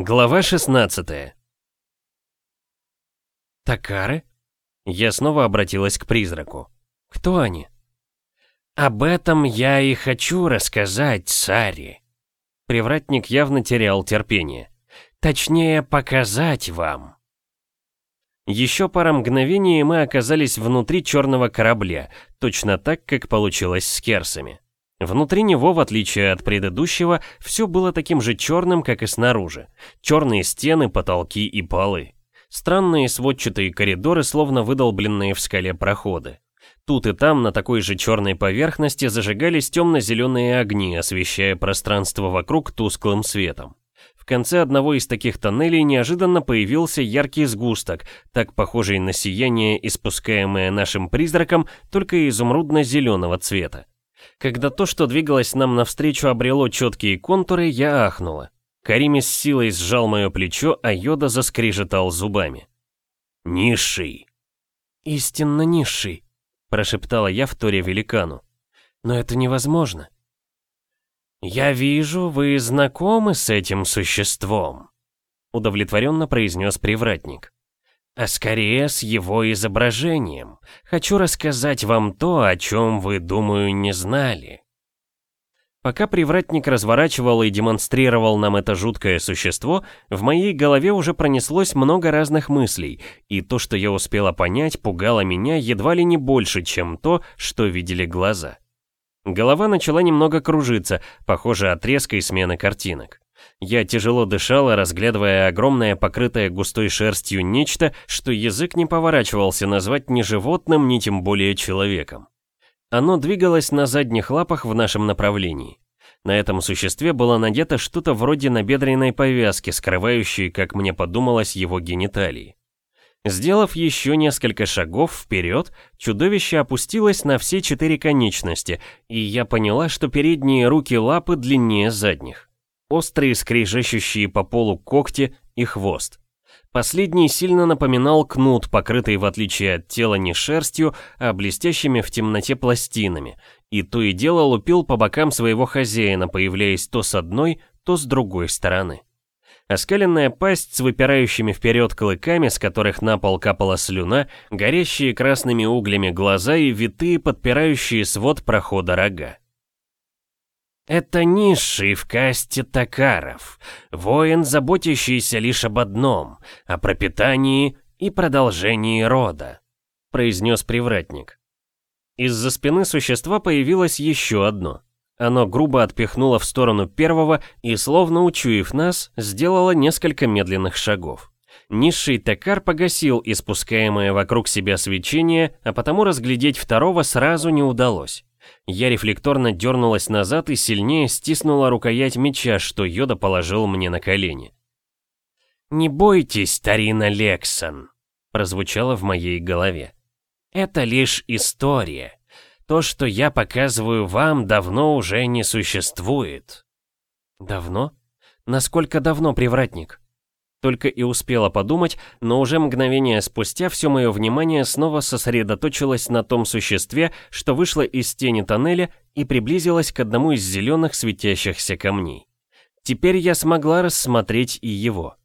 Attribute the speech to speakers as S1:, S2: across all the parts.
S1: Глава 16 «Такары?» Я снова обратилась к призраку. «Кто они?» «Об этом я и хочу рассказать, Сари». Привратник явно терял терпение. «Точнее, показать вам». Еще пара мгновений, мы оказались внутри черного корабля, точно так, как получилось с керсами. Внутри него, в отличие от предыдущего, все было таким же черным, как и снаружи. Черные стены, потолки и полы. Странные сводчатые коридоры, словно выдолбленные в скале проходы. Тут и там на такой же черной поверхности зажигались темно-зеленые огни, освещая пространство вокруг тусклым светом. В конце одного из таких тоннелей неожиданно появился яркий сгусток, так похожий на сияние, испускаемое нашим призраком, только изумрудно-зеленого цвета. Когда то, что двигалось нам навстречу, обрело четкие контуры, я ахнула. Карими с силой сжал мое плечо, а Йода заскрежетал зубами. «Низший!» «Истинно низший», — прошептала я в торе великану. «Но это невозможно». «Я вижу, вы знакомы с этим существом», — удовлетворенно произнес привратник а скорее с его изображением. Хочу рассказать вам то, о чем вы, думаю, не знали. Пока привратник разворачивал и демонстрировал нам это жуткое существо, в моей голове уже пронеслось много разных мыслей, и то, что я успела понять, пугало меня едва ли не больше, чем то, что видели глаза. Голова начала немного кружиться, похоже от резкой смены картинок. Я тяжело дышала, разглядывая огромное покрытое густой шерстью нечто, что язык не поворачивался назвать ни животным, ни тем более человеком. Оно двигалось на задних лапах в нашем направлении. На этом существе было надето что-то вроде набедренной повязки, скрывающей, как мне подумалось, его гениталии. Сделав еще несколько шагов вперед, чудовище опустилось на все четыре конечности, и я поняла, что передние руки лапы длиннее задних острые скрежещущие по полу когти и хвост. Последний сильно напоминал кнут, покрытый в отличие от тела не шерстью, а блестящими в темноте пластинами, и то и дело лупил по бокам своего хозяина, появляясь то с одной, то с другой стороны. Оскаленная пасть с выпирающими вперед клыками, с которых на пол капала слюна, горящие красными углями глаза и витые подпирающие свод прохода рога. Это низший в касте токаров, воин, заботящийся лишь об одном, о пропитании и продолжении рода», — произнес привратник. Из-за спины существа появилось еще одно. Оно грубо отпихнуло в сторону первого и, словно учуяв нас, сделало несколько медленных шагов. Низший токар погасил испускаемое вокруг себя свечение, а потому разглядеть второго сразу не удалось. Я рефлекторно дернулась назад и сильнее стиснула рукоять меча, что Йода положил мне на колени. «Не бойтесь, старина Лексон», — прозвучало в моей голове. «Это лишь история. То, что я показываю вам, давно уже не существует». «Давно? Насколько давно, привратник?» Только и успела подумать, но уже мгновение спустя все мое внимание снова сосредоточилось на том существе, что вышло из тени тоннеля и приблизилось к одному из зеленых светящихся камней. Теперь я смогла рассмотреть и его.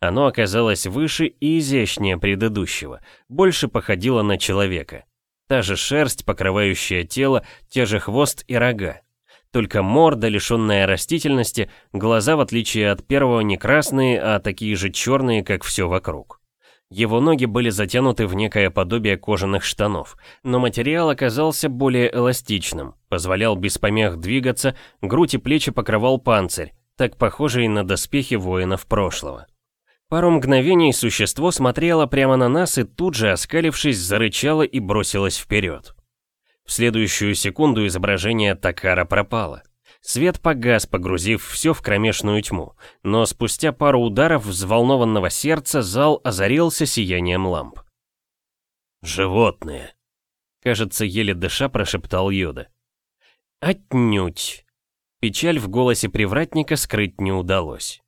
S1: Оно оказалось выше и изящнее предыдущего, больше походило на человека. Та же шерсть, покрывающая тело, те же хвост и рога. Только морда, лишенная растительности, глаза, в отличие от первого, не красные, а такие же черные, как все вокруг. Его ноги были затянуты в некое подобие кожаных штанов, но материал оказался более эластичным, позволял без помех двигаться, грудь и плечи покрывал панцирь, так похожий на доспехи воинов прошлого. Пару мгновений существо смотрело прямо на нас и тут же, оскалившись, зарычало и бросилось вперед. В следующую секунду изображение Такара пропало. Свет погас, погрузив все в кромешную тьму, но спустя пару ударов взволнованного сердца зал озарился сиянием ламп. «Животные!» — кажется, еле дыша прошептал Йода. «Отнюдь!» Печаль в голосе привратника скрыть не удалось.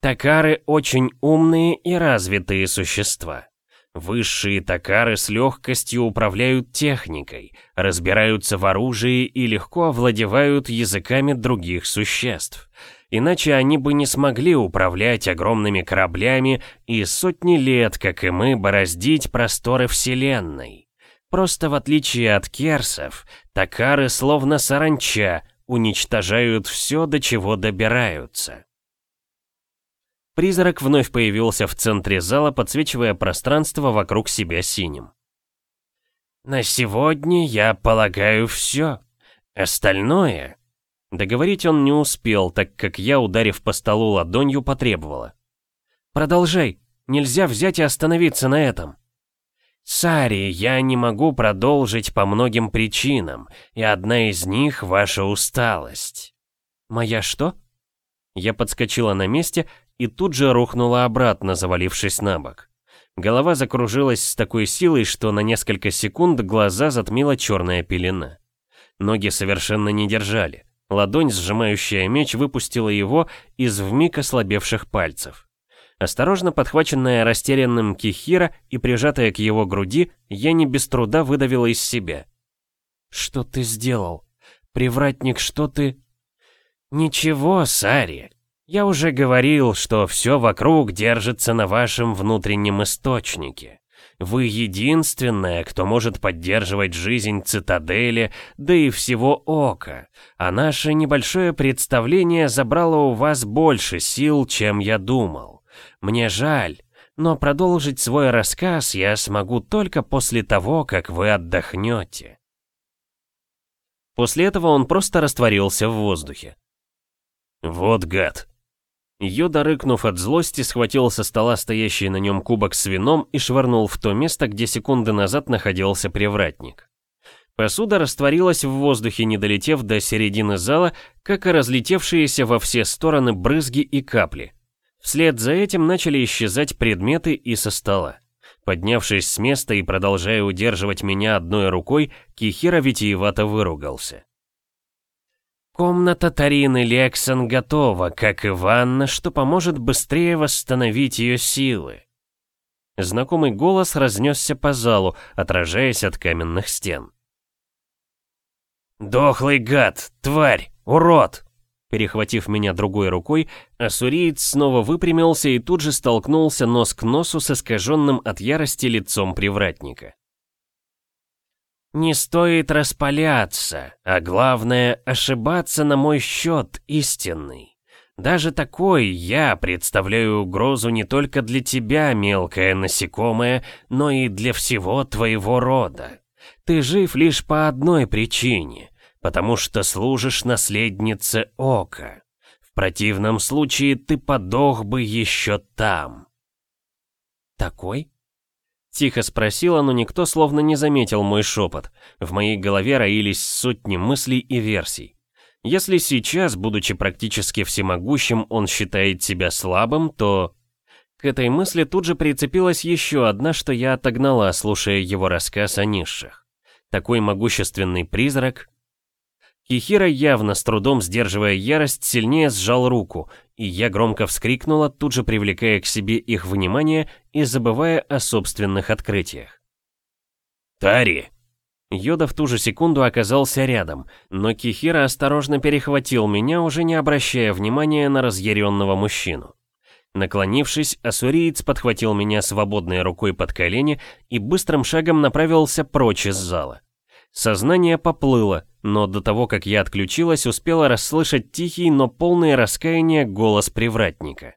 S1: «Такары очень умные и развитые существа. Высшие токары с легкостью управляют техникой, разбираются в оружии и легко овладевают языками других существ. Иначе они бы не смогли управлять огромными кораблями и сотни лет, как и мы, бороздить просторы Вселенной. Просто в отличие от керсов, такары словно саранча уничтожают все, до чего добираются. Призрак вновь появился в центре зала, подсвечивая пространство вокруг себя синим. «На сегодня, я полагаю, все. Остальное...» Договорить он не успел, так как я, ударив по столу ладонью, потребовала. «Продолжай. Нельзя взять и остановиться на этом». «Сари, я не могу продолжить по многим причинам, и одна из них — ваша усталость». «Моя что?» Я подскочила на месте и тут же рухнула обратно, завалившись на бок. Голова закружилась с такой силой, что на несколько секунд глаза затмила черная пелена. Ноги совершенно не держали. Ладонь, сжимающая меч, выпустила его из вмиг ослабевших пальцев. Осторожно подхваченная растерянным Кихира и прижатая к его груди, я не без труда выдавила из себя. «Что ты сделал? Привратник, что ты...» «Ничего, Сари. Я уже говорил, что все вокруг держится на вашем внутреннем источнике. Вы единственная, кто может поддерживать жизнь цитадели, да и всего ока. А наше небольшое представление забрало у вас больше сил, чем я думал. Мне жаль, но продолжить свой рассказ я смогу только после того, как вы отдохнете. После этого он просто растворился в воздухе. «Вот гад!» Йода, рыкнув от злости, схватил со стола стоящий на нем кубок с вином и швырнул в то место, где секунды назад находился привратник. Посуда растворилась в воздухе, не долетев до середины зала, как и разлетевшиеся во все стороны брызги и капли. Вслед за этим начали исчезать предметы и со стола. Поднявшись с места и продолжая удерживать меня одной рукой, Кихира витиевато выругался. Комната Тарины Лексон готова, как и ванна, что поможет быстрее восстановить ее силы. Знакомый голос разнесся по залу, отражаясь от каменных стен. «Дохлый гад! Тварь! Урод!» Перехватив меня другой рукой, ассуриец снова выпрямился и тут же столкнулся нос к носу с искаженным от ярости лицом привратника. Не стоит распаляться, а главное, ошибаться на мой счет истинный. Даже такой я представляю угрозу не только для тебя, мелкое насекомое, но и для всего твоего рода. Ты жив лишь по одной причине, потому что служишь наследнице Ока. В противном случае ты подох бы еще там. Такой? Тихо спросила, но никто словно не заметил мой шепот. В моей голове роились сотни мыслей и версий. Если сейчас, будучи практически всемогущим, он считает себя слабым, то... К этой мысли тут же прицепилась еще одна, что я отогнала, слушая его рассказ о низших. Такой могущественный призрак Кихира, явно с трудом сдерживая ярость, сильнее сжал руку, и я громко вскрикнула, тут же привлекая к себе их внимание и забывая о собственных открытиях. «Тари!» Йода в ту же секунду оказался рядом, но Кихира осторожно перехватил меня, уже не обращая внимания на разъяренного мужчину. Наклонившись, ассуриец подхватил меня свободной рукой под колени и быстрым шагом направился прочь из зала. Сознание поплыло, но до того, как я отключилась, успела расслышать тихий, но полный раскаяния голос привратника.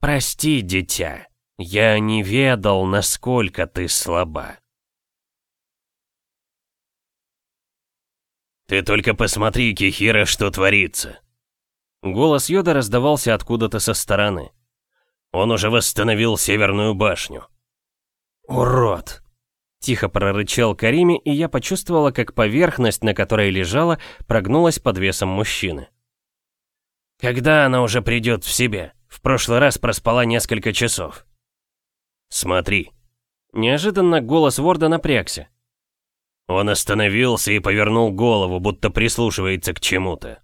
S1: «Прости, дитя, я не ведал, насколько ты слаба». «Ты только посмотри, Кихира, что творится!» Голос Йода раздавался откуда-то со стороны. «Он уже восстановил Северную башню». «Урод!» Тихо прорычал Кариме, и я почувствовала, как поверхность, на которой лежала, прогнулась под весом мужчины. «Когда она уже придет в себя? В прошлый раз проспала несколько часов». «Смотри». Неожиданно голос Ворда напрягся. Он остановился и повернул голову, будто прислушивается к чему-то.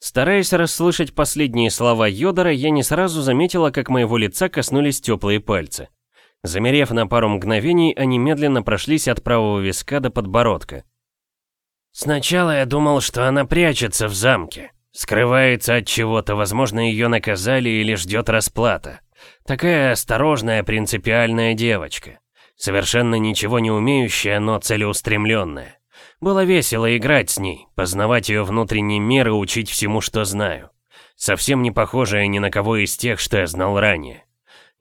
S1: Стараясь расслышать последние слова Йодора, я не сразу заметила, как моего лица коснулись теплые пальцы. Замерев на пару мгновений, они медленно прошлись от правого виска до подбородка. «Сначала я думал, что она прячется в замке. Скрывается от чего-то, возможно, ее наказали или ждет расплата. Такая осторожная, принципиальная девочка. Совершенно ничего не умеющая, но целеустремленная. Было весело играть с ней, познавать ее внутренний мир и учить всему, что знаю. Совсем не похожая ни на кого из тех, что я знал ранее.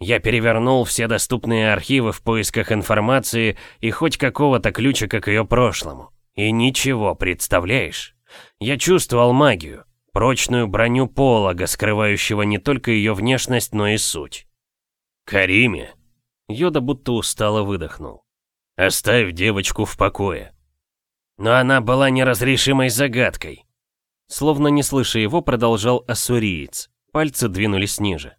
S1: Я перевернул все доступные архивы в поисках информации и хоть какого-то ключика к ее прошлому. И ничего, представляешь? Я чувствовал магию, прочную броню полога, скрывающего не только ее внешность, но и суть. «Кариме!» Йода будто устало выдохнул. «Оставь девочку в покое». Но она была неразрешимой загадкой. Словно не слыша его, продолжал ассуриец. Пальцы двинулись ниже.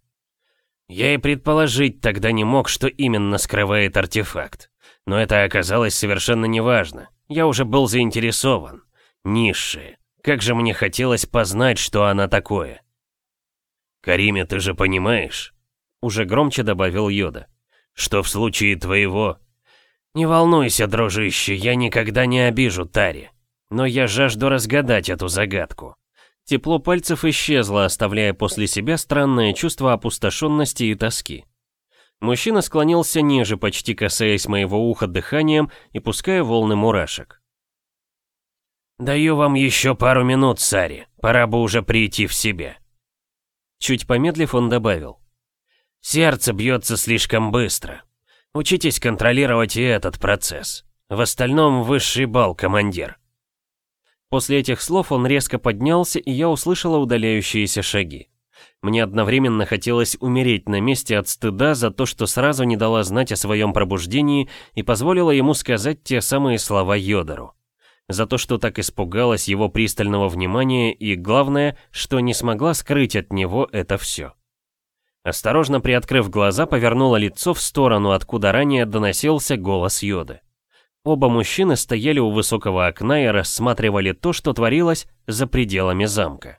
S1: Я и предположить тогда не мог, что именно скрывает артефакт. Но это оказалось совершенно неважно. Я уже был заинтересован. Низшие. Как же мне хотелось познать, что она такое. «Кариме, ты же понимаешь?» Уже громче добавил Йода. «Что в случае твоего...» «Не волнуйся, дружище, я никогда не обижу Тари. Но я жажду разгадать эту загадку. Тепло пальцев исчезло, оставляя после себя странное чувство опустошенности и тоски. Мужчина склонился ниже, почти касаясь моего уха дыханием и пуская волны мурашек. «Даю вам еще пару минут, Сари. Пора бы уже прийти в себя». Чуть помедлив, он добавил. «Сердце бьется слишком быстро. Учитесь контролировать и этот процесс. В остальном высший бал, командир». После этих слов он резко поднялся, и я услышала удаляющиеся шаги. Мне одновременно хотелось умереть на месте от стыда за то, что сразу не дала знать о своем пробуждении и позволила ему сказать те самые слова Йодору. За то, что так испугалась его пристального внимания и, главное, что не смогла скрыть от него это все. Осторожно приоткрыв глаза, повернула лицо в сторону, откуда ранее доносился голос Йоды. Оба мужчины стояли у высокого окна и рассматривали то, что творилось за пределами замка.